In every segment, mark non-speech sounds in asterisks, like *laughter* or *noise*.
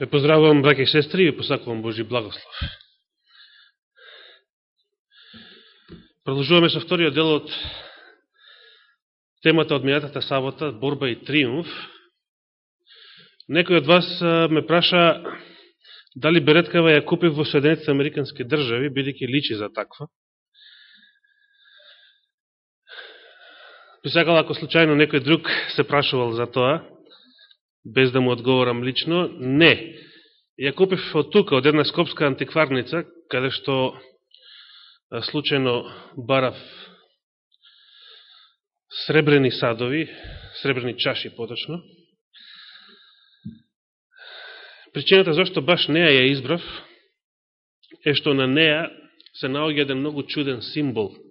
Ве поздравувам, браке и сестри, и посакувам Божи благослов. Продолжуваме со вториот дел од темата од минатата сабота, борба и триумф. Некој од вас ме праша дали Береткава ја купив во Соединетите Американски држави, бидеќи личи за таква. Писакал, ако случајно некој друг се прашувал за тоа, без да му одговорам лично, не. Ја купив од тука, од една скопска антикварница, каде што случајно барав сребрени садови, сребрени чаши поточно. Причината зашто баш неа ја избрав е што на неа се наоѓа еден многу чуден символ –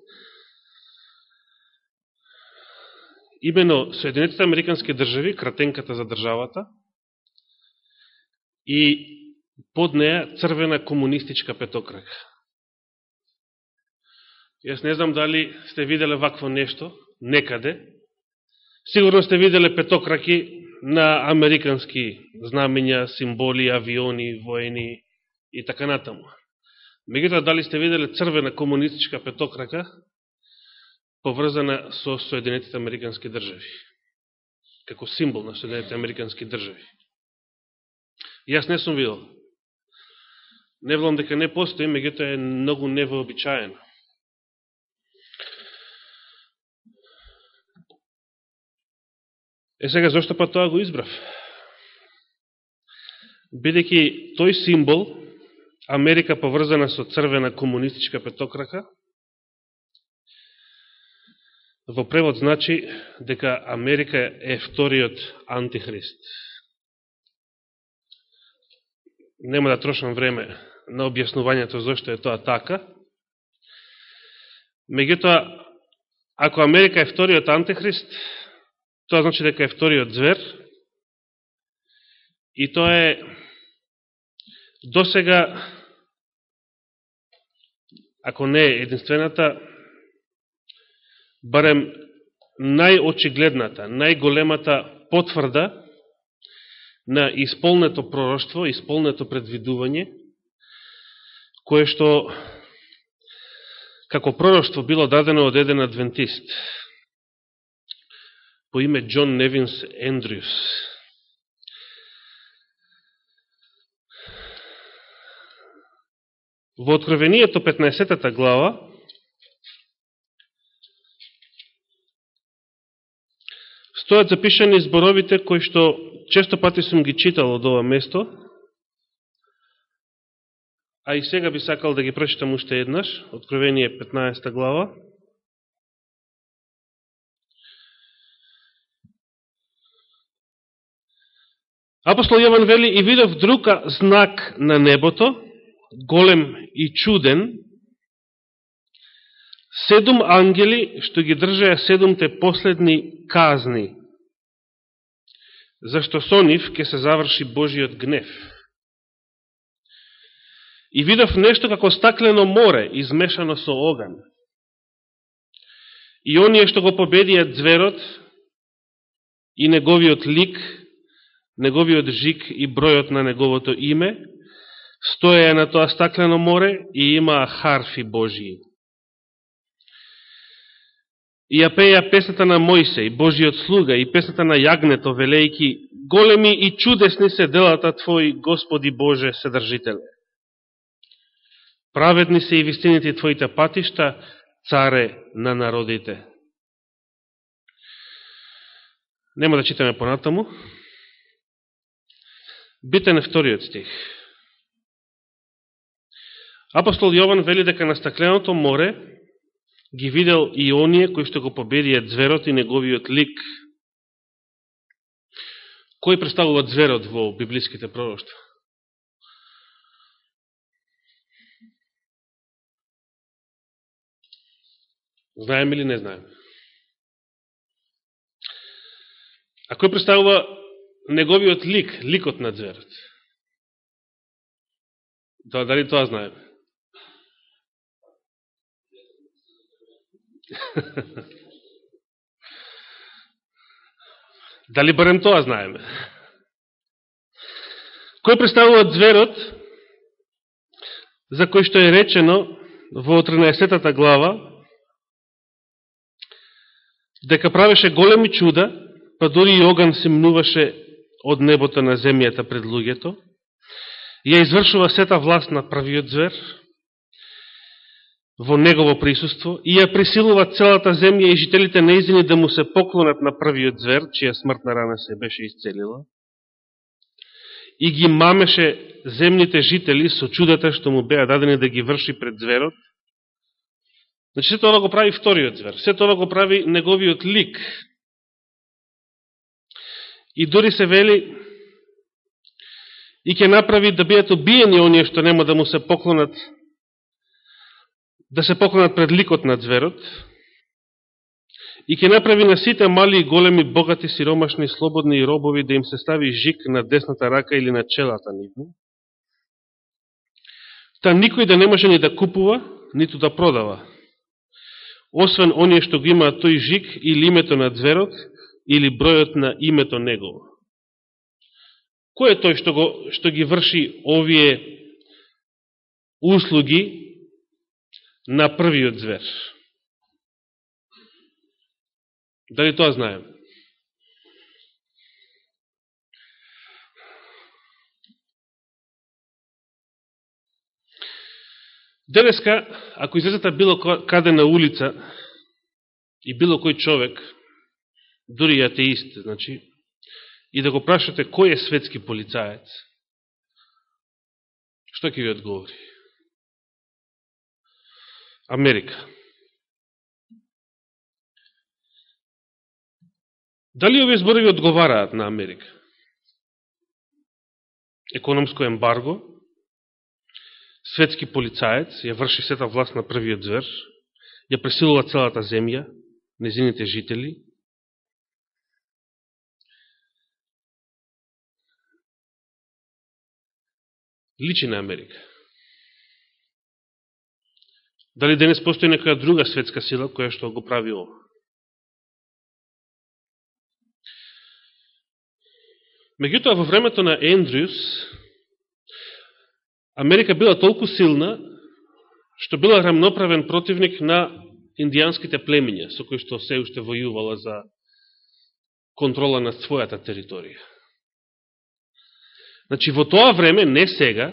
имено Соединетите Американски држави, кратенката за државата, и под неја црвена комунистичка петокрака. Јас не знам дали сте виделе вакво нешто, некаде. Сигурно сте виделе петокраки на американски знамења, символи, авиони, воени и така натаму. Мегутоа, дали сте виделе црвена комунистичка петокрака, поврзана со Соединетите Американски држави, како символ на Соединетите Американски држави. Јас не сум видел. Не влам дека не постои, меѓуто е многу невообичаено. Е сега, зашто па тоа го избрав? Бидеќи тој символ, Америка поврзана со црвена комунистичка петокрака, во превод значи дека Америка е вториот антихрист. Нема да трошам време на објаснувањето зашто е тоа така. Меѓутоа, ако Америка е вториот антихрист, тоа значи дека е вториот звер, и тоа е досега, ако не е единствената, барем најочигледната, најголемата потврда на исполнето пророќство, исполнето предвидување, кое што како пророќство било дадено од еден адвентист по име Джон Невинс Ендрюс. Во Откровението 15 глава стојат запишани зборовите кои што често пати сум ги читал од ова место, а и сега би сакал да ги прочитам уште еднаш, Откровение 15 глава. Апостол Јован вели и видов друга знак на небото, голем и чуден, седум ангели што ги држаја седумте последни казни, зашто со нив ќе се заврши Божиот гнев. И видов нешто како стаклено море, измешано со оган. И оние што го победија зверот и неговиот лик, неговиот жик и бројот на неговото име, стоеја на тоа стаклено море и имаа харфи Божии и ја пеја песната на Мојсеј, Божиот слуга, и песната на јагнето, велејки, големи и чудесни се делата Твои, Господи Боже, Седржителе. Праведни се и вистините Твоите патишта, царе на народите. Нема да читаме понатаму. Битен е вториот стих. Апостол Јован вели дека на стакленото море ги видел и оние кои што го победија зверот и неговиот лик. Кој представува зверот во библиските пророќства? Знаеме или не знаеме? А кој представува неговиот лик, ликот на зверот? Дали тоа знаеме? *laughs* Дали барем тоа знаеме? Кој представува зверот, за кој што е речено во 13 глава, дека правеше големи чуда, па дори и оган се мнуваше од небото на земјата пред луѓето, ја извршува сета власт на првиот звер, во негово присуство и ја присилува целата земја и жителите неизини да му се поклонат на првиот звер, чија смртна рана се беше исцелила, и ги мамеше земните жители со чудата што му беа дадени да ги врши пред зверот. Значи, се тоа го прави вториот звер, се тоа го прави неговиот лик. И дори се вели и ќе направи да бидат обиени оние што нема да му се поклонат да се поклонат пред ликот на зверот и ќе направи на сите мали и големи, богати, сиромашни, слободни и робови да им се стави жик на десната рака или на челата нивно. Та никој да не може ни да купува, ниту да продава. Освен оние што го имаат тој жик или името на зверот, или бројот на името негово. Кој е тој што, го, што ги врши овие услуги на првиот звер. Дали тоа знаем? Денеска, ако излезете било каде на улица и било кој човек, дури и атеист, значи, и да го прашате кој е светски полицаец, што ќе ви одговори? Америка. Дали овие зборови одговараат на Америка? Економско ембарго, светски полицаец, ја врши сета власт на првиот звер, ја пресилува целата земја, незините жители, личи на Америка. Дали денес постои некоја друга светска сила која што го прави ово? Меѓутоа, во времето на Ендрюс, Америка била толку силна, што била рамноправен противник на индијанските племиња, со кои што се уште војувала за контрола на својата територија. Значи, во тоа време, не сега,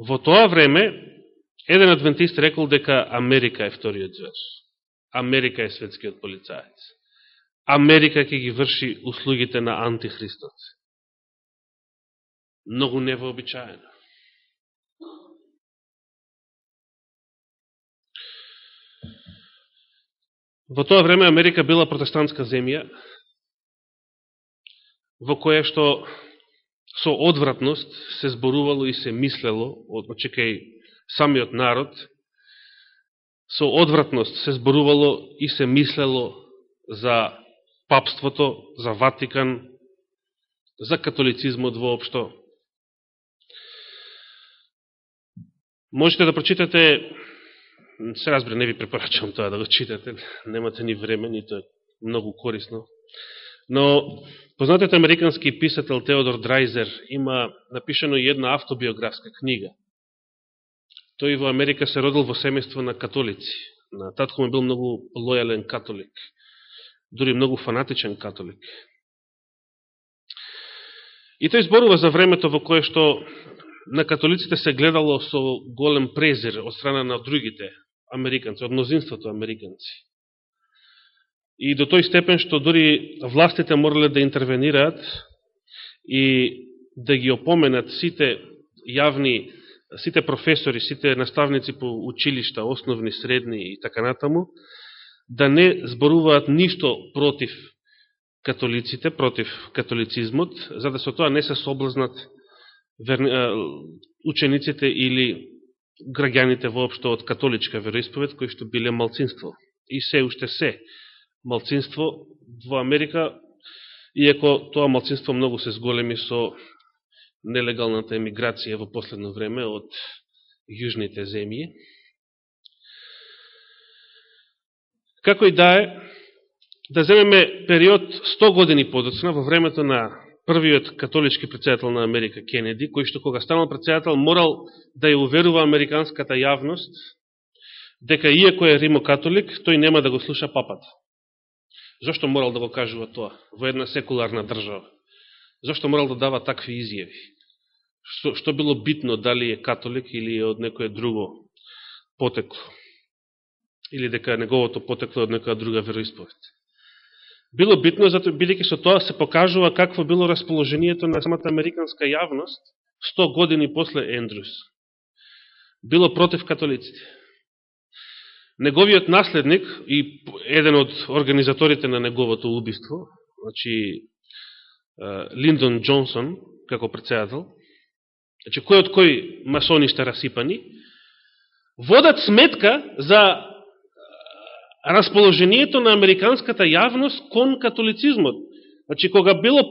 во тоа време, Еден адвентист рекол дека Америка е вториот звер. Америка е светскиот полицаец. Америка ќе ги врши услугите на антихристот. Многу невообичаено. Во тоа време Америка била протестантска земја, во која што со одвратност се зборувало и се мислело, очекај самиот народ, со одвратност се зборувало и се мислело за папството, за Ватикан, за католицизмот воопшто. Можете да прочитате, се разбира, не ви препорачувам тоа да го читате, немате ни време, нито е многу корисно. Но познатиот американски писател Теодор Драйзер има напишено и една автобиографска книга Тој во Америка се родил во семејство на католици. На татко му бил многу лојален католик. Дури многу фанатичен католик. И тој зборува за времето во кое што на католиците се гледало со голем презир од страна на другите американци, од мнозинството американци. И до тој степен што дори властите морале да интервенираат и да ги опоменат сите јавни сите професори, сите наставници по училишта, основни, средни и така натаму, да не зборуваат ништо против католиците, против католицизмот, за да со тоа не се соблазнат учениците или граѓаните воопшто од католичка вероисповед, кои што биле малцинство. И се уште се малцинство во Америка, иако тоа малцинство многу се зголеми со нелегалната емиграција во последно време од јужните земји. Како и да е, да земеме период 100 години подоцна, во времето на првиот католички председател на Америка Кенеди, кој што кога станал председател морал да ја уверува американската јавност дека иако е римокатолик, тој нема да го слуша папата. Зошто морал да го кажува тоа во една секуларна држава? Зошто морал да дава такви изјави? Што, што било битно, дали е католик или е од некое друго потекло? Или дека неговото потекло од некоја друга вероисповед? Било битно, затоа бидеќи со тоа се покажува какво било расположението на самата американска јавност 100 години после Ендрюс. Било против католиците. Неговиот наследник и еден од организаторите на неговото убиство, значи Линдон Джонсон, како председател, значи кој од кој масони сте расипани, водат сметка за расположението на американската јавност кон католицизмот. Значи, кога било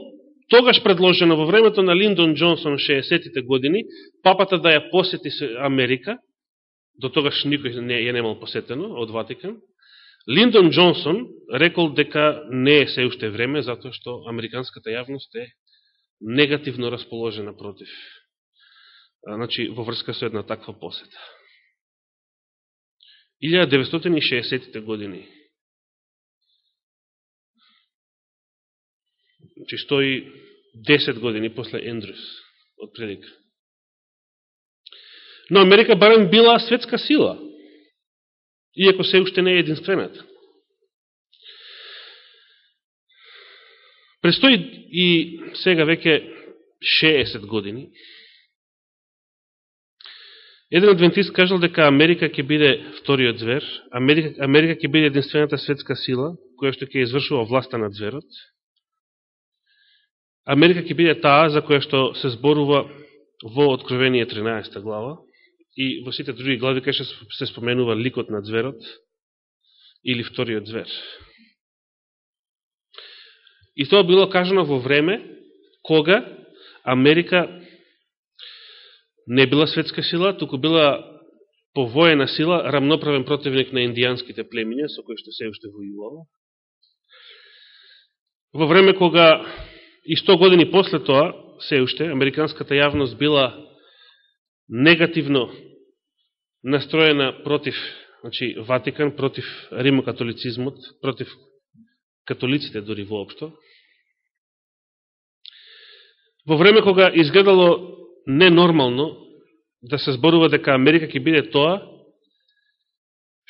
тогаш предложено во времето на Линдон Джонсон 60-тите години, папата да ја посети Америка, до тогаш никој не, ја немал посетено од Ватикан, Линдон Джонсон рекол дека не е се уште време, затоа што американската јавност е негативно расположена против. Значи, во врска со една таква посета. 1960 години. Значи, стои 10 години после Ендрюс од предика. Но Америка барем била светска сила, иако се уште не е единствената. Престои и сега веќе 60 години, Еден адвентист кажал дека Америка ќе биде вториот звер, Америка, Америка ќе биде единствената светска сила, која што ќе извршува власта над зверот. Америка ќе биде таа за која што се зборува во Откровение 13 глава и во сите други глави кај се споменува ликот на зверот или вториот звер. И тоа било кажано во време кога Америка не била светска сила, туку била повоена сила, рамноправен противник на индијанските племиња, со кои што се уште војувало. Во време кога и 100 години после тоа, се уште, американската јавност била негативно настроена против значи, Ватикан, против римокатолицизмот, против католиците дори воопшто. Во време кога изгледало ненормално да се зборува дека Америка ќе биде тоа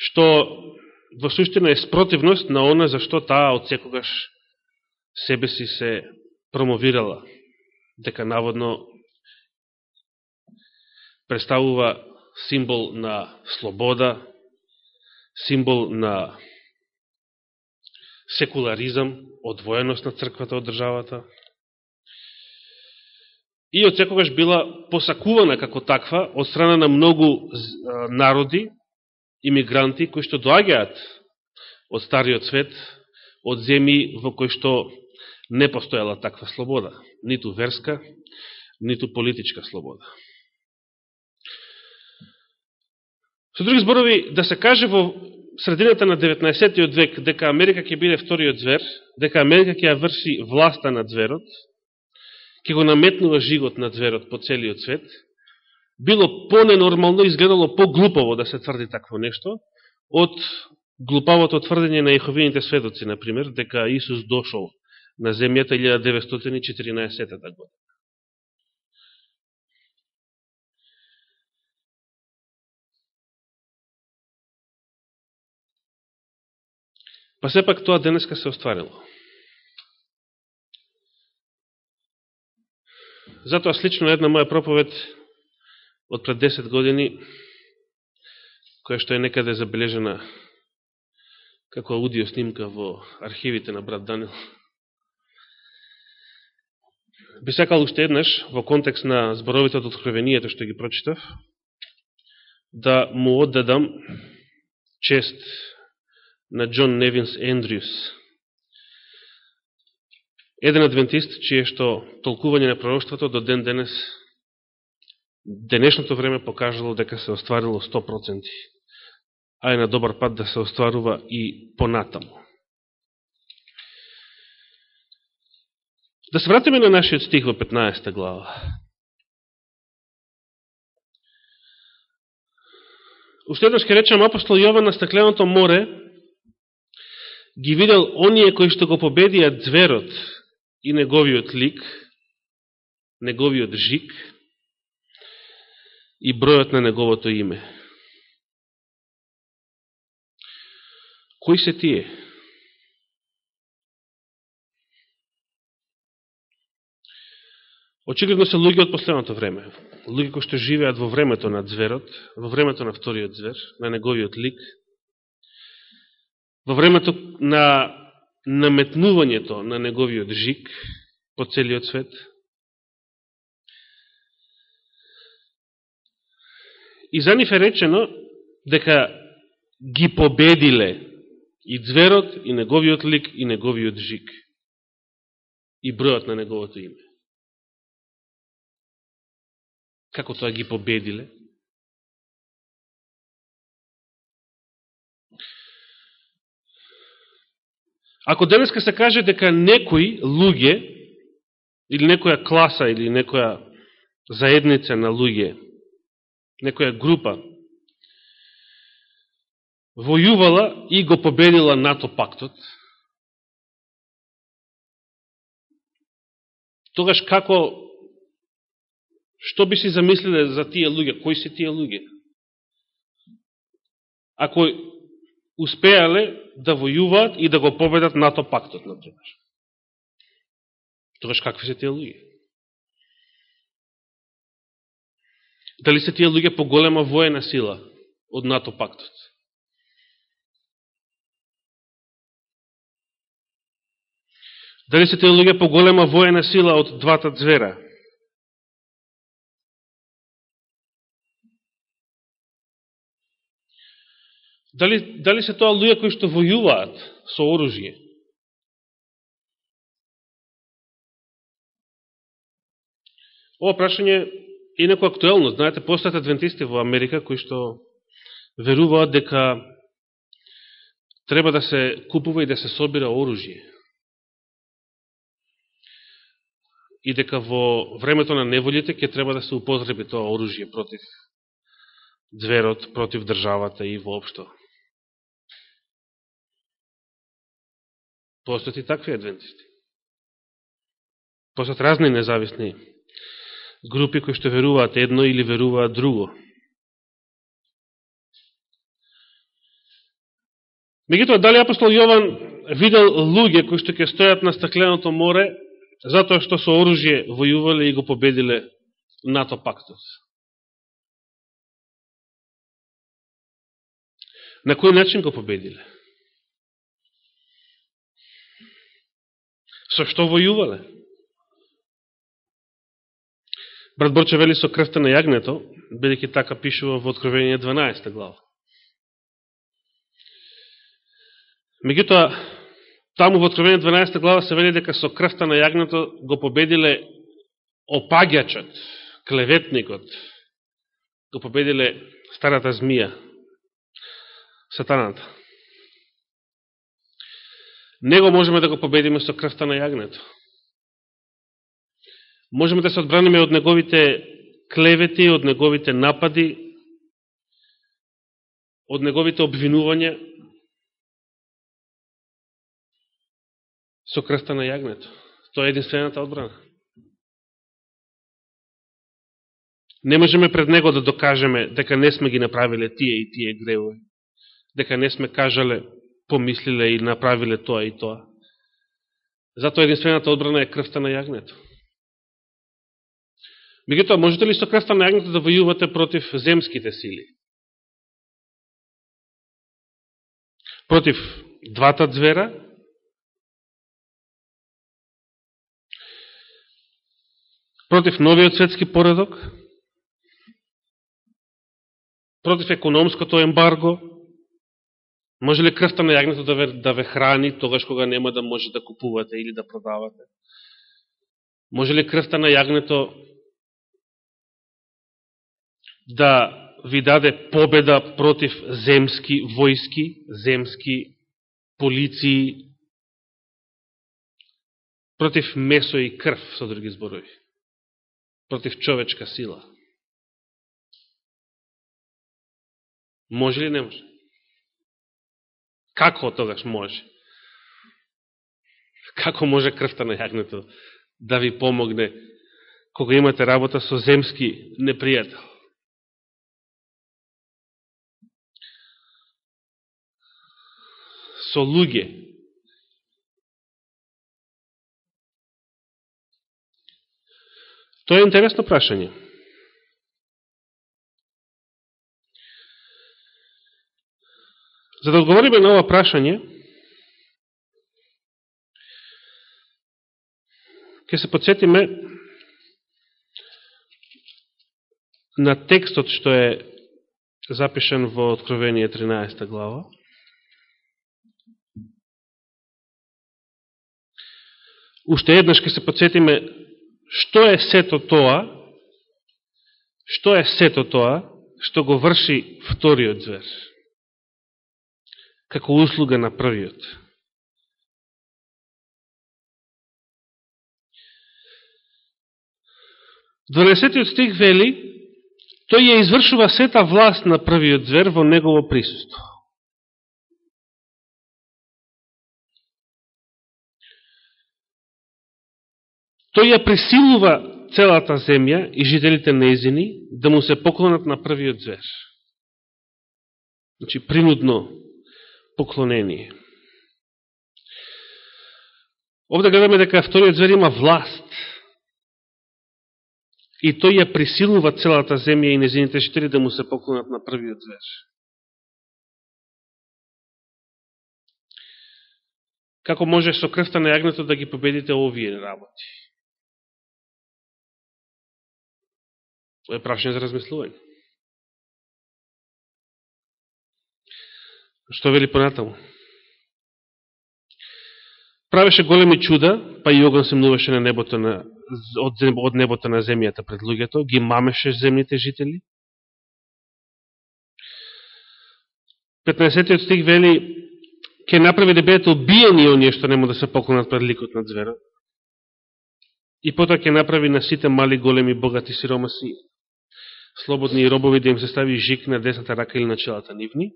што во суштина е спротивност на она за што таа од секогаш себе си се промовирала, дека наводно представува символ на слобода, символ на секуларизам, одвоеност на црквата од државата, и од секогаш била посакувана како таква од страна на многу народи, имигранти, кои што доаѓаат од Стариот свет, од земји во кои што не постојала таква слобода, ниту верска, ниту политичка слобода. Со други зборови, да се каже во средината на 19. век дека Америка ќе биде вториот звер, дека Америка ќе ја врши власта на зверот, ќе го наметнува жигот на зверот по целиот свет, било поненормално, изгледало поглупаво да се тврди такво нешто, од глупавото тврдење на Еховините сведоци, например, дека Исус дошол на земјата 1914 година. Па сепак тоа денеска се остварило. Затоа слично една моја проповед од пред 10 години, која што е некаде забележена како аудио снимка во архивите на брат Данил. Би сакал уште еднаш, во контекст на зборовите од откровението што ги прочитав, да му оддадам чест на Джон Невинс Ендрюс, еден адвентист, чие што толкување на пророќството до ден денес, денешното време покажало дека се остварило 100%, а е на добар пат да се остварува и понатамо. Да се вратиме на нашиот стих во 15 глава. Уште еднаш ке речам апостол Јован на стакленото море ги видел оние кои што го победија зверот и неговиот лик, неговиот жик и бројот на неговото име. Кои се тие? Очигледно се луѓе од последното време. Луѓе кои што живеат во времето на зверот, во времето на вториот звер, на неговиот лик, во времето на наметнувањето на неговиот жик по целиот свет. И за нив е речено дека ги победиле и зверот, и неговиот лик, и неговиот жик, и бројот на неговото име. Како тоа ги победиле? Ако денеска се каже дека некои луѓе, или некоја класа, или некоја заедница на луѓе, некоја група, војувала и го победила НАТО пактот, тогаш како Што би си замислиле за тие луѓе? Кои се тие луѓе? Ако успеале да војуваат и да го победат НАТО пактот, например. Тогаш какви се тие луѓе? Дали се тие луѓе по голема воена сила од НАТО пактот? Дали се тие луѓе по голема воена сила од двата звера? Дали, дали се тоа луѓе кои што војуваат со оружје? Ова прашање е неко актуелно. Знаете, постојат адвентисти во Америка кои што веруваат дека треба да се купува и да се собира оружје. И дека во времето на неволите ќе треба да се употреби тоа оружје против зверот, против државата и воопшто. Постојат и такви адвентисти. Постојат разни независни групи кои што веруваат едно или веруваат друго. Мегутоа, дали апостол Јован видел луѓе кои што ќе стојат на стакленото море, затоа што со оружје војувале и го победиле НАТО пактот? На кој начин го победиле? Со што војувале? Брат Борче вели со крвта на јагнето, бидеќи така пишува во Откровение 12 глава. Меѓутоа, таму во Откровение 12 глава се вели дека со крвта на јагнето го победиле опагјачот, клеветникот, го победиле старата змија, сатаната. Него можеме да го победиме со крвта на јагнето. Можеме да се одбраниме од неговите клевети, од неговите напади, од неговите обвинувања со крвта на јагнето. Тоа е единствената одбрана. Не можеме пред него да докажеме дека не сме ги направиле тие и тие гревови, дека не сме кажале помислиле и направиле тоа и тоа. Затоа единствената одбрана е крвта на јагнето. Мегутоа, можете ли со крвта на јагнето да војувате против земските сили? Против двата звера? Против новиот светски поредок? Против економското ембарго? Може ли крвта на јагнето да ве, да ве храни тогаш кога нема да може да купувате или да продавате? Може ли крвта на јагнето да ви даде победа против земски војски, земски полиции, Против месо и крв, со други зборови. Против човечка сила. Може ли не може? Како тогаш може? Како може крвта на јагнето да ви помогне кога имате работа со земски непријател? Со луѓе. Тоа е интересно прашање. За да одговориме на ова прашање, ќе се подсетиме на текстот што е запишен во Откровение 13 глава. Уште еднаш ќе се подсетиме што е сето тоа, што е сето тоа, што го врши вториот звер како услуга на првиот. Донесетиот стих вели, тој ја извршува сета власт на првиот звер во негово присуство. Тој ја присилува целата земја и жителите неизини да му се поклонат на првиот звер. Значи, принудно поклонение. Овде гледаме дека вториот звер има власт и тој ја присилува целата земја и незините штири да му се поклонат на првиот звер. Како може со крвта на јагнето да ги победите овие работи? Тоа е прашање за размислување. Што вели понатаму? Правеше големи чуда, па и оган се мнуваше на небото на, од, од небото на земјата пред луѓето, ги мамеше земните жители. 15 стих вели, ке направи да бидете обиени оние што нема да се поклонат пред ликот на зверот. И потоа ќе направи на сите мали, големи, богати, сиромаси, слободни и робови да им се стави жик на десната рака или на челата нивни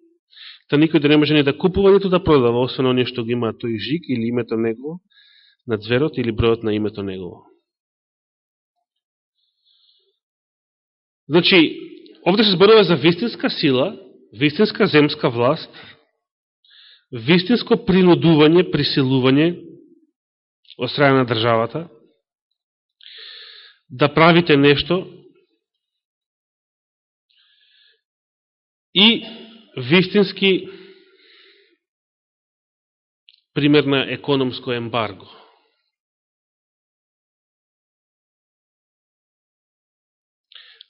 Та никој да не може ни да купува, нито да продава, освен оние што ги има тој жик или името негово, на зверот или бројот на името негово. Значи, овде се зборува за вистинска сила, вистинска земска власт, вистинско принудување, присилување од страна на државата, да правите нешто и вистински пример на економско ембарго.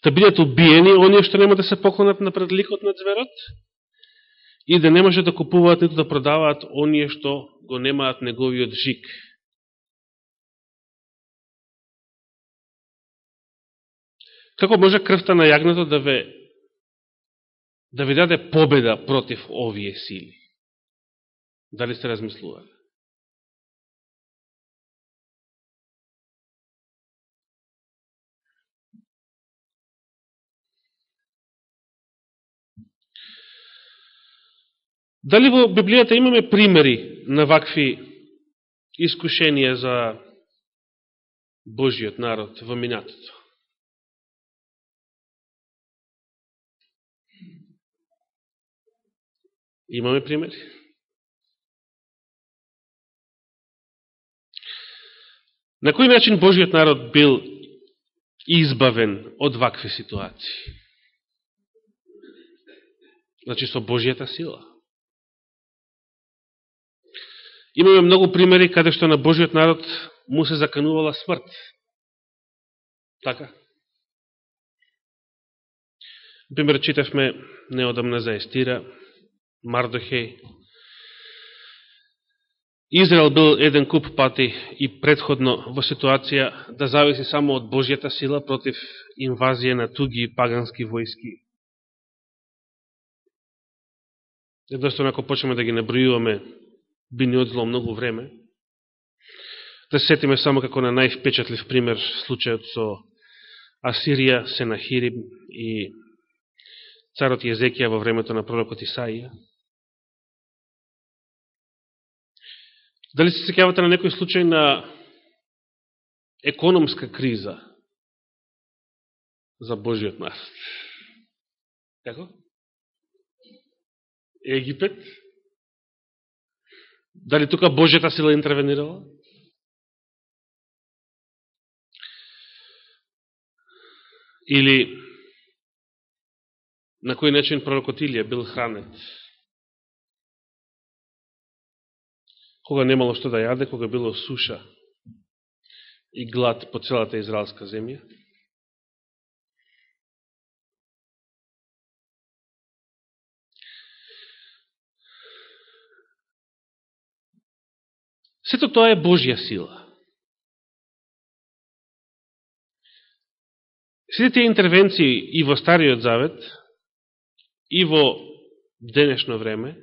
Да бидат убиени оние што нема да се поклонат на предликот на зверот и да не може да купуваат нито да продаваат оние што го немаат неговиот жик. Како може крвта на јагнето да ве да ви даде победа против овие сили. Дали сте размислували? Дали во Библијата имаме примери на вакви искушенија за Божиот народ во минатото? Имаме примери. На кој начин Божиот народ бил избавен од вакви ситуации? Значи со Божијата сила. Имаме многу примери каде што на Божиот народ му се заканувала смрт. Така? Пример, читавме неодамна за Естира, Мардохеј. Израел бил еден куп пати и предходно во ситуација да зависи само од Божјата сила против инвазија на туги и пагански војски. Едноставно, ако почнеме да ги набројуваме, би ни одзло многу време. Да се сетиме само како на највпечатлив пример случајот со Асирија, Сенахирим и царот Језекија во времето на пророкот Исаија. Дали се секјавате на некој случај на економска криза за Божиот народ? Како? Египет? Дали тука Божјата сила интервенирала? Или на кој начин пророкот Илија бил хранет? Кога немало што да јаде, кога било суша и глад по целата израелска земја? Сето тоа е Божја сила. Сите тие интервенции и во Стариот Завет, и во денешно време,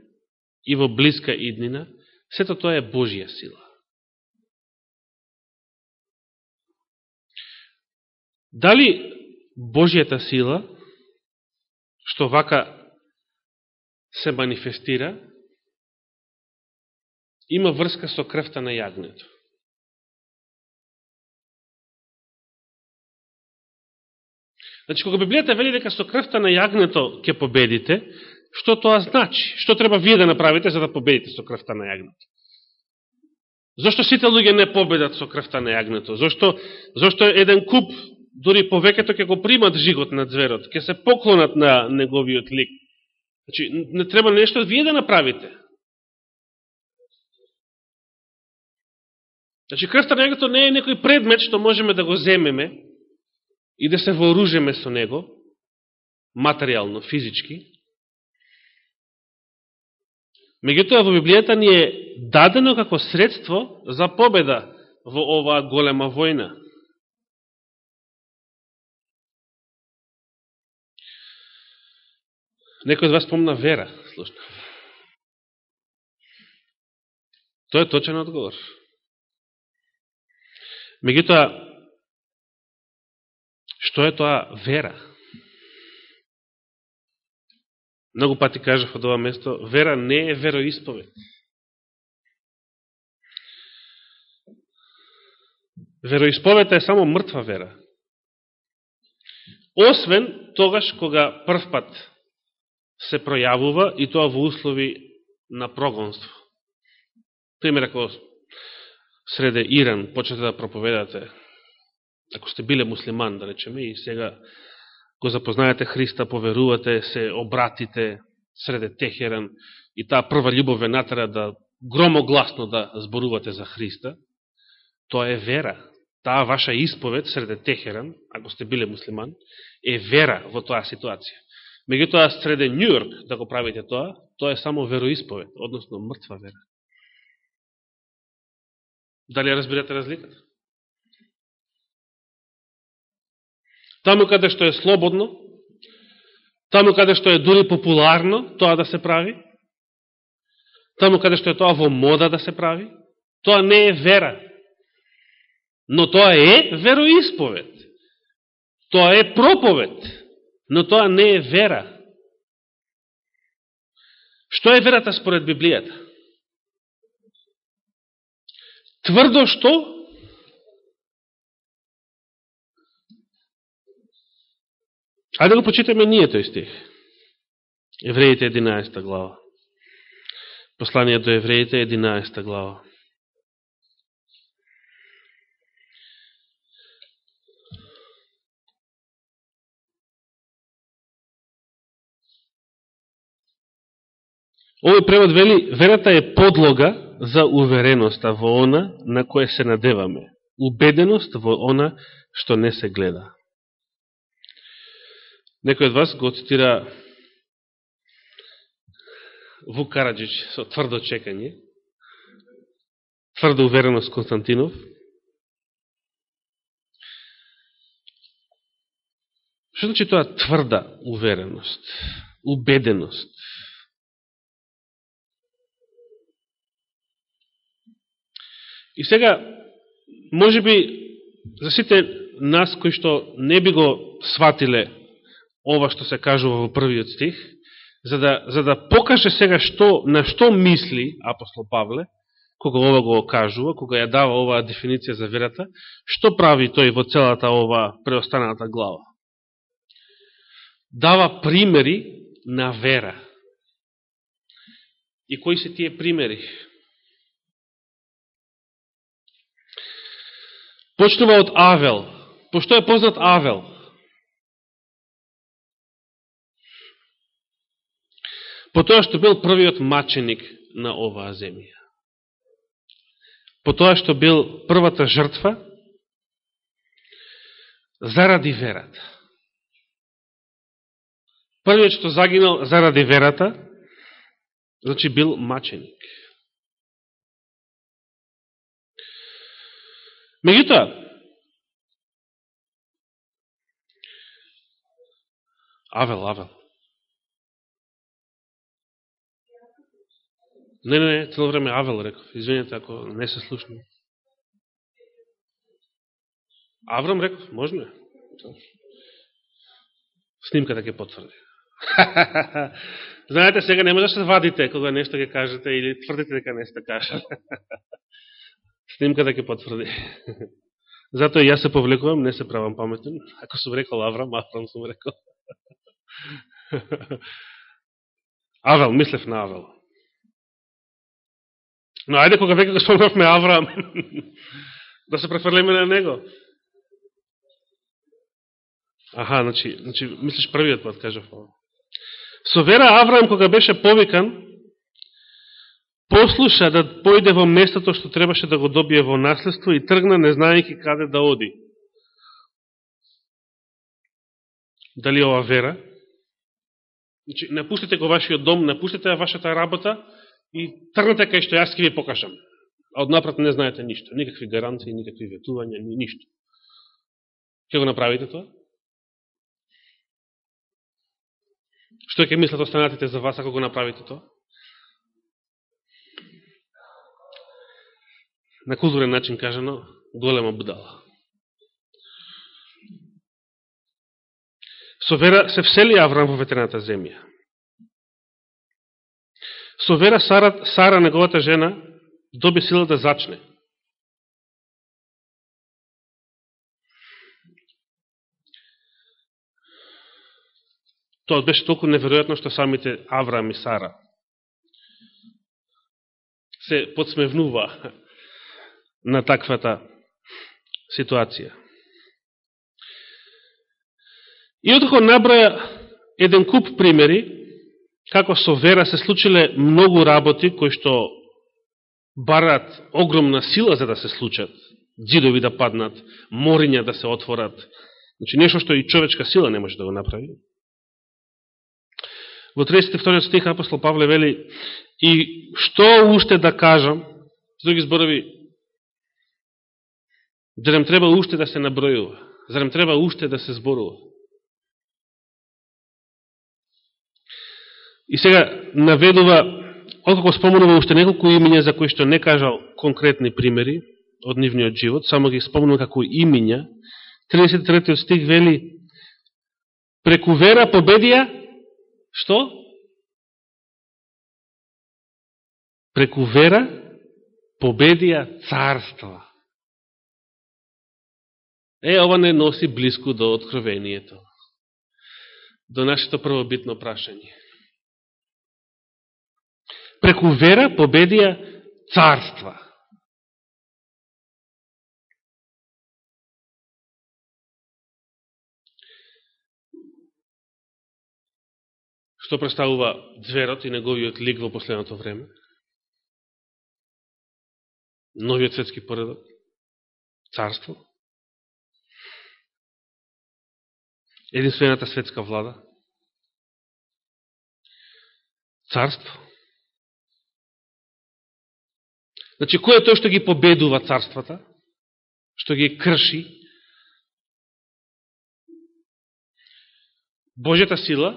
и во близка иднина, сето тоа е Божја сила. Дали Божјата сила, што вака се манифестира, има врска со крвта на јагнето? Значи, кога Библијата вели дека со крвта на јагнето ќе победите, што тоа значи? Што треба вие да направите за да победите со крвта на јагнето? Зошто сите луѓе не победат со крвта на јагнето? Зошто, зошто еден куп, дури повеќето ќе го примат жигот на зверот, ќе се поклонат на неговиот лик? Значи, не треба нешто вие да направите. Значи, крвта на јагнето не е некој предмет што можеме да го земеме, и да се вооружеме со него, материјално, физички. Меѓутоа, во Библијата ни е дадено како средство за победа во оваа голема војна. Некој од вас спомна вера, слушна. Тоа е точен одговор. Меѓутоа, Што е тоа вера? Многу пати кажав од ова место, вера не е вероисповед. Вероисповета е само мртва вера. Освен тогаш кога првпат се пројавува и тоа во услови на прогонство. Пример, ако среде Иран почнете да проповедате ако сте биле муслиман, да речеме, и сега го запознаете Христа, поверувате, се обратите среде Техеран и таа прва љубов ве натера да громогласно да зборувате за Христа, тоа е вера. Таа ваша исповед среде Техеран, ако сте биле муслиман, е вера во тоа ситуација. Меѓутоа, среде Нью-Йорк да го правите тоа, тоа е само вероисповед, односно мртва вера. Дали разбирате разликата? Таму каде што е слободно, таму каде што е дури популарно тоа да се прави, таму каде што е тоа во мода да се прави, тоа не е вера. Но тоа е вероисповед. Тоа е проповед. Но тоа не е вера. Што е верата според Библијата? Тврдо што Ајде да го почитаме ние тој стих. Евреите 11 глава. Послание до Евреите 11 глава. Овој превод вели, верата е подлога за увереноста во она на која се надеваме, убеденост во она што не се гледа. Некој од вас го цитира Вук Караджич со тврдо чекање, тврдо увереност Константинов. Што значи тоа тврда увереност, убеденост? И сега, може би, за сите нас кои што не би го сватиле ова што се кажува во првиот стих, за да, за да покаже сега што, на што мисли апостол Павле, кога ова го кажува, кога ја дава оваа дефиниција за верата, што прави тој во целата ова преостаната глава? Дава примери на вера. И кои се тие примери? Почнува од Авел. Пошто е познат Авел? По тоа што бил првиот маченик на оваа земја. По тоа што бил првата жртва заради верата. Првиот што загинал заради верата, значи бил маченик. Меѓутоа, Авел, Авел. Не, не, не, цело време Авел реков. Извинете ако не се слушна. Аврам реков, можно е. Снимката ќе потврди. *laughs* Знаете, сега не може да се вадите кога нешто ќе кажете или тврдите дека не сте кажа. *laughs* Снимката ќе потврди. *laughs* Затоа јас се повлекувам, не се правам паметен. Ако сум рекол Аврам, Аврам сум рекол. Авел, мислев на Авел. Но ајде кога веќе го спомнавме Авраам, *laughs* да се префрлиме на него. Аха, значи, значи мислиш првиот пат, кажав ова. Со вера Авраам, кога беше повикан, послуша да појде во местото што требаше да го добие во наследство и тргна не знаејќи каде да оди. Дали ова вера? Значи, напустите го вашиот дом, напустите вашата работа и тргнете кај што јас ќе ви покажам. А однапред не знаете ништо. Никакви гаранции, никакви ветувања, ни ништо. Ке го направите тоа? Што ќе мислат останатите за вас ако го направите тоа? На културен начин кажано, голема бдала. Со вера се всели Аврам во ветрената земја. Со вера Сара, Сара, неговата жена, доби сила да зачне. Тоа беше толку неверојатно што самите Авраам и Сара се подсмевнува на таквата ситуација. И отако набраја еден куп примери, како со вера се случиле многу работи кои што барат огромна сила за да се случат, дзидови да паднат, мориња да се отворат, значи нешто што и човечка сила не може да го направи. Во 32 стих апостол Павле вели и што уште да кажам, с други зборови, зарем треба уште да се набројува, зарем треба уште да се зборува. И сега наведува, откако спомнува уште неколку имиња за кои што не кажал конкретни примери од нивниот живот, само ги спомнува како имиња, 33 стих вели, преку вера победија Што? Преку вера победија царства. Е, ова не носи близко до откровението. До нашето првобитно прашање. Преку вера победија царства. што представува зверот и неговиот лик во последното време. Новиот светски поредок, царство, единствената светска влада, царство. Значи, кој е тој што ги победува царствата, што ги крши? Божјата сила,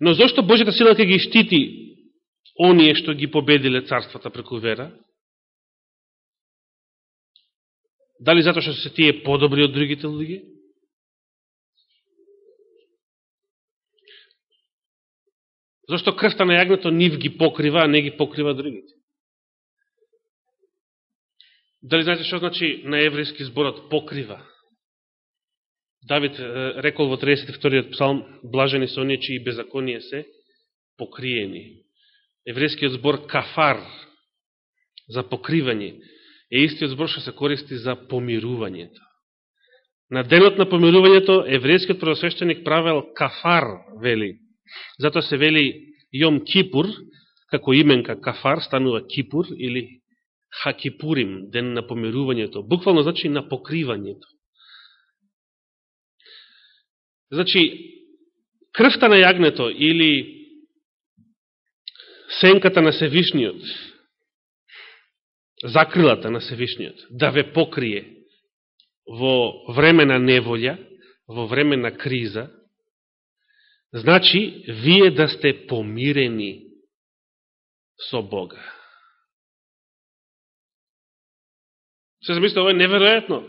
Но зашто Божјата сила ќе ги штити оние што ги победиле царствата преку вера? Дали затоа што се тие подобри од другите луѓе? Зошто крвта на јагнето нив ги покрива, а не ги покрива другите? Дали знаете што значи на еврејски зборот покрива? Давид рекол во 32-иот псалм, блажени се оние чии беззаконие се покриени. Еврејскиот збор кафар за покривање е истиот збор што се користи за помирувањето. На денот на помирувањето еврејскиот првосвещеник правел кафар, вели. Затоа се вели Јом Кипур, како именка кафар, станува Кипур или Хакипурим, ден на помирувањето. Буквално значи на покривањето. Значи, крвта на јагнето или сенката на Севишниот, закрилата на Севишниот, да ве покрие во време на неволја, во време на криза, значи, вие да сте помирени со Бога. Се замислите, ова е неверојатно.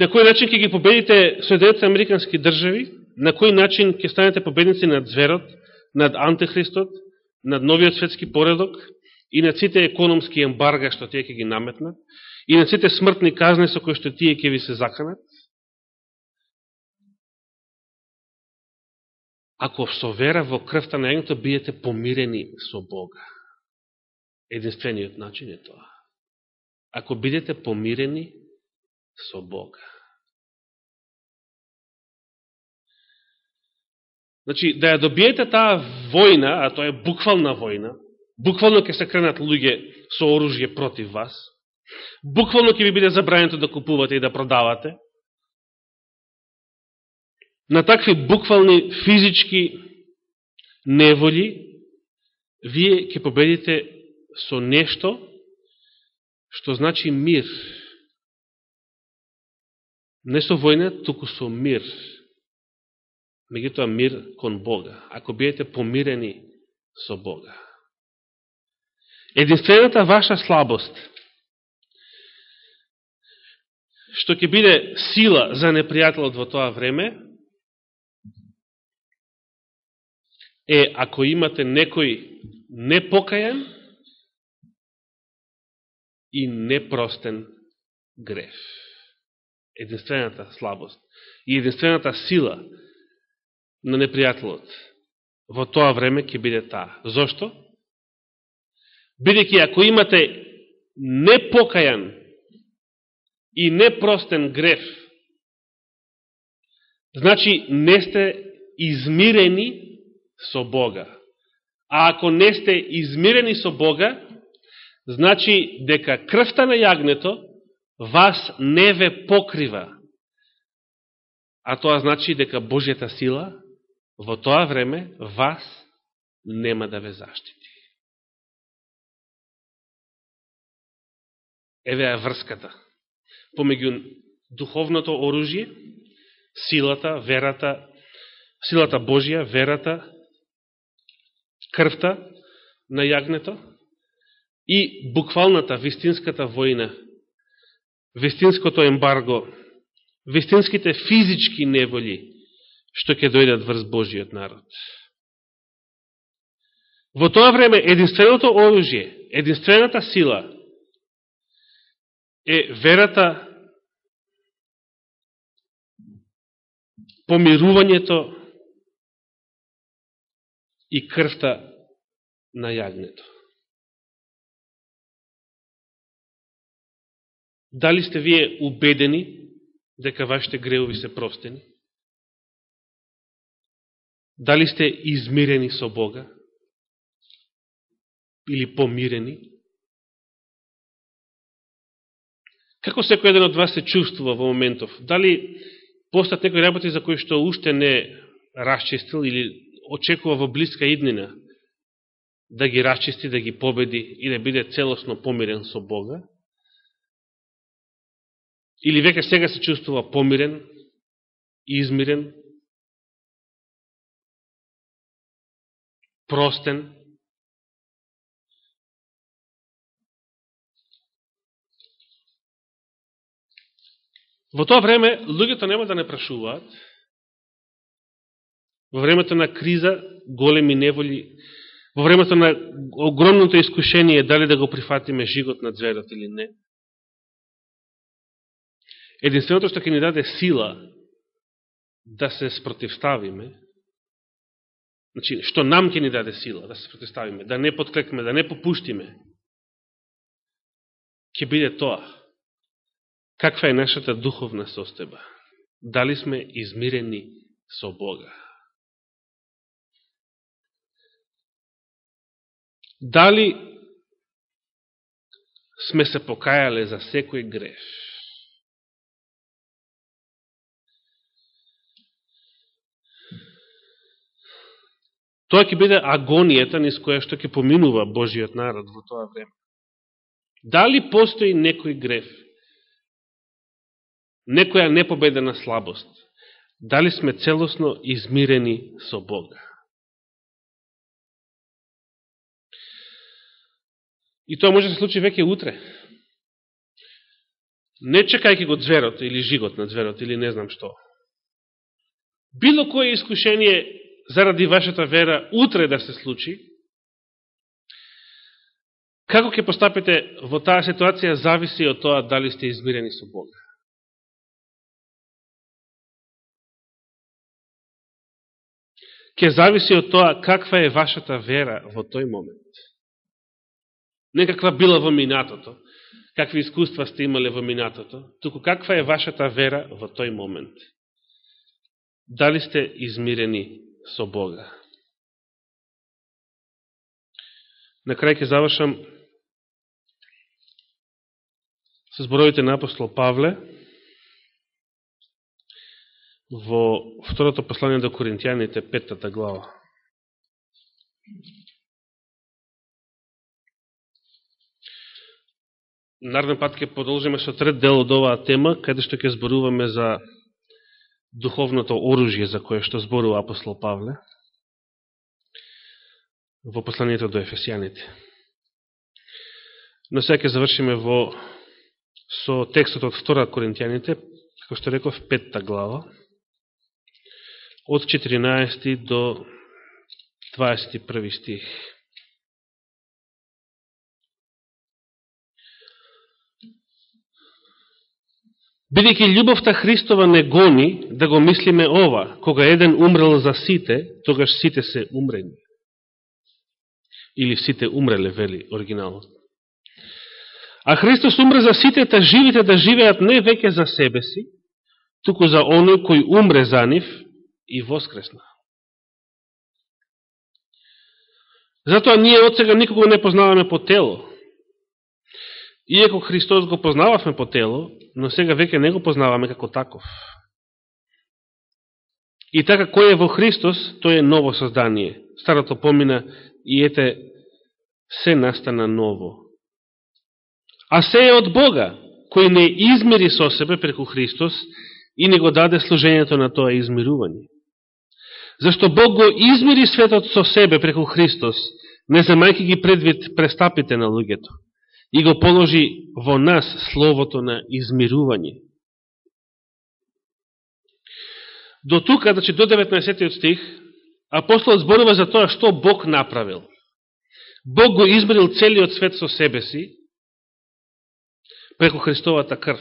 На кој начин ќе ги победите Соединетите Американски држави, на кој начин ќе станете победници над зверот, над антихристот, над новиот светски поредок и над сите економски ембарга што тие ќе ги наметнат и над сите смртни казни со кои што тие ќе ви се заканат. Ако со вера во крвта на егното биете помирени со Бога. Единствениот начин е тоа. Ако бидете помирени со Бога. Значи, да ја добиете таа војна, а тоа е буквална војна, буквално ќе се кренат луѓе со оружје против вас, буквално ќе ви биде забрането да купувате и да продавате, на такви буквални физички неволи, вие ќе победите со нешто што значи мир. Не со војна, туку со мир меѓутоа мир кон Бога, ако биете помирени со Бога. Единствената ваша слабост, што ќе биде сила за непријателот во тоа време, е ако имате некој непокајан и непростен греф. Единствената слабост и единствената сила на непријателот во тоа време ќе биде таа. Зошто? Бидеќи ако имате непокајан и непростен греф, значи не сте измирени со Бога. А ако не сте измирени со Бога, значи дека крвта на јагнето вас не ве покрива. А тоа значи дека Божјата сила во тоа време вас нема да ве заштити. Еве е врската помеѓу духовното оружје, силата, верата, силата Божија, верата, крвта на јагнето и буквалната, вистинската војна, вистинското ембарго, вистинските физички неволи, што ќе дојдат врз Божиот народ. Во тоа време единственото оружје, единствената сила е верата, помирувањето и крвта на јагнето. Дали сте вие убедени дека вашите греови се простени? Дали сте измирени со Бога? Или помирени? Како секој еден од вас се чувствува во моментов? Дали постат некои работи за кои што уште не расчистил или очекува во близка иднина да ги расчисти, да ги победи и да биде целосно помирен со Бога? Или веќе сега се чувствува помирен, измирен, простен, Во тоа време, луѓето нема да не прашуваат, во времето на криза, големи неволи, во времето на огромното искушение, дали да го прифатиме жигот на зверот или не. Единственото што ќе ни даде сила да се спротивставиме, значи, што нам ќе ни даде сила да се спротивставиме, да не подклекме, да не попуштиме, ќе биде тоа. Каква е нашата духовна состојба? Дали сме измирени со Бога? Дали сме се покајале за секој греш? Тоа ќе биде агонијата низ која што ќе поминува Божиот народ во тоа време. Дали постои некој греф, некоја непобедена слабост, дали сме целосно измирени со Бога? И тоа може да се случи веќе утре. Не чекајќи го зверот или жигот на зверот или не знам што. Било кое искушение заради вашата вера утре да се случи, Како ќе постапите во таа ситуација зависи од тоа дали сте измирени со Бога. Ке зависи од тоа каква е вашата вера во тој момент. Не каква била во минатото, какви искуства сте имале во минатото, туку каква е вашата вера во тој момент. Дали сте измирени со Бога. На крај ќе завршам со зборовите на апостол Павле во второто послание до Коринтијаните, петата глава. Нареден пат ќе продолжиме со трет дел од оваа тема, каде што ќе зборуваме за духовното оружје за кое што зборува апостол Павле во посланието до Ефесијаните. Но сега ќе завршиме во со текстот од 2 Коринтијаните, како што реков, петта глава, од 14 до 21 стих. Бидејќи љубовта Христова не гони да го мислиме ова, кога еден умрел за сите, тогаш сите се умрени. Или сите умреле, вели оригиналот. А Христос умре за сите, та живите да живеат не веќе за себе си, туку за оној кој умре за нив и воскресна. Затоа ние од сега никога не познаваме по тело. Иеко Христос го познававме по тело, но сега веќе не го познаваме како таков. И така кој е во Христос, тој е ново создание. Старото помина и ете се настана ново. А се е од Бога, кој не измери со себе преку Христос и не го даде служењето на тоа измирување. Зашто Бог го измери светот со себе преку Христос, не замајки ги предвид престапите на луѓето, и го положи во нас словото на измирување. До тука, значи до 19 стих, апостолот зборува за тоа што Бог направил. Бог го измерил целиот свет со себе си, преку Христовата крв.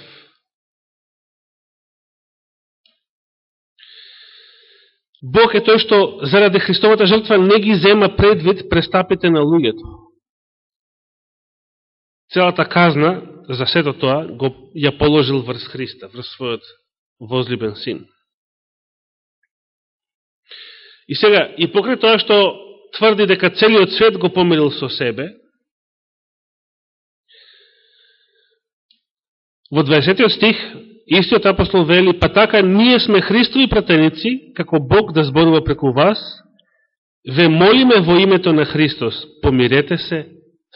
Бог е тој што заради Христовата жртва не ги зема предвид престапите на луѓето. Целата казна за сето тоа го ја положил врз Христа, врз својот возлюбен син. И сега, и покрај тоа што тврди дека целиот свет го помирил со себе, Во 20 стих, истиот апостол вели, па така ние сме Христови пратеници, како Бог да зборува преку вас, ве молиме во името на Христос, помирете се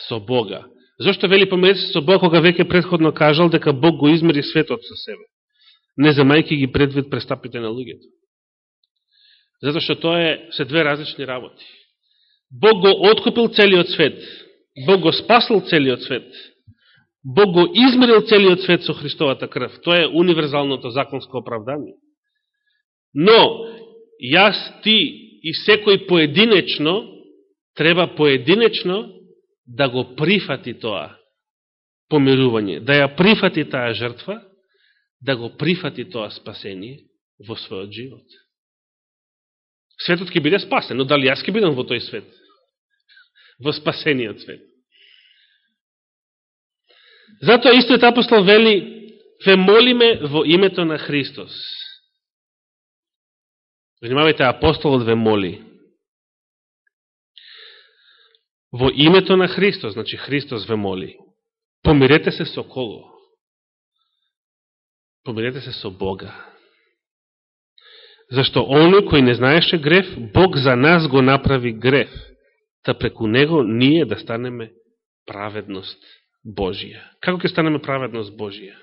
со Бога. Зошто вели помирете со Бог кога веќе предходно кажал дека Бог го измери светот со себе, не замајки ги предвид престапите на луѓето. Зато што тоа е се две различни работи. Бог го откупил целиот свет, Бог го спасил целиот свет, Бог го измерил целиот свет со Христовата крв. Тоа е универзалното законско оправдание. Но, јас, ти и секој поединечно, треба поединечно да го прифати тоа помирување, да ја прифати таа жртва, да го прифати тоа спасение во својот живот. Светот ќе биде спасен, но дали јас ќе бидам во тој свет? Во спасениот свет. Затоа истојот апостол вели, ве молиме во името на Христос. Внимавајте, апостолот ве моли. Во името на Христос, значи Христос ве моли. Помирете се со коло. Помирете се со Бога. Зашто оној кој не знаеше греф, Бог за нас го направи греф, та преку него ние да станеме праведност Божија. Како ќе станеме праведност Божија?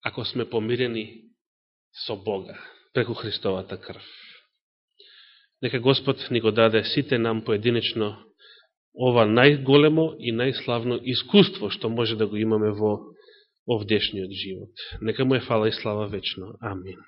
Ако сме помирени со Бога, преку Христовата крв. Нека Господ ни го даде сите нам поединечно ова најголемо и најславно искуство што може да го имаме во овдешниот живот. Нека му е фала и слава вечно. Амин.